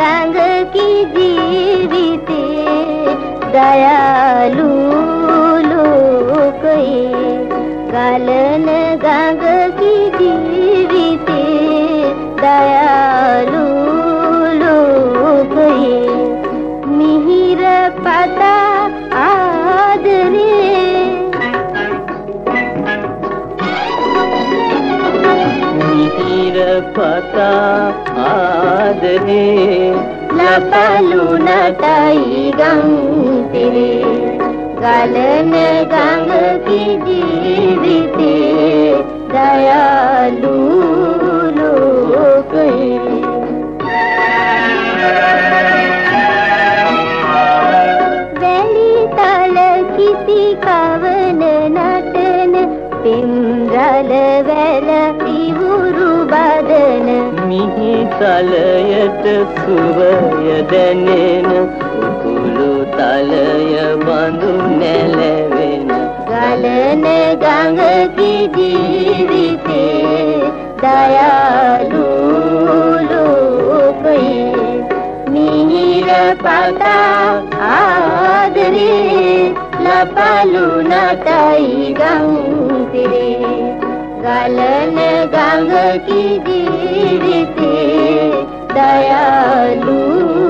संग की जीविते दयालु लोकै गलने මිහිර පතා ආදරේ ලපලු නටයි ගම්පිරේ ගලන ගඟකි ජීවිතේ දයාලු ලෝකයේ වැලි තල කිසි කවන නටන පින්රල වැල ඉවුරු බදන මිහි තලයට සුවය දැනෙන උකුළු තලය බඳු නැලවෙන. ගලන ගඟකි ජීවිතේ දයාලු ලෝකයේ මිහිර පතා ආදරේ ලපලු නටයි ගම්පිරේ गलन गंग की गामगि दयालू।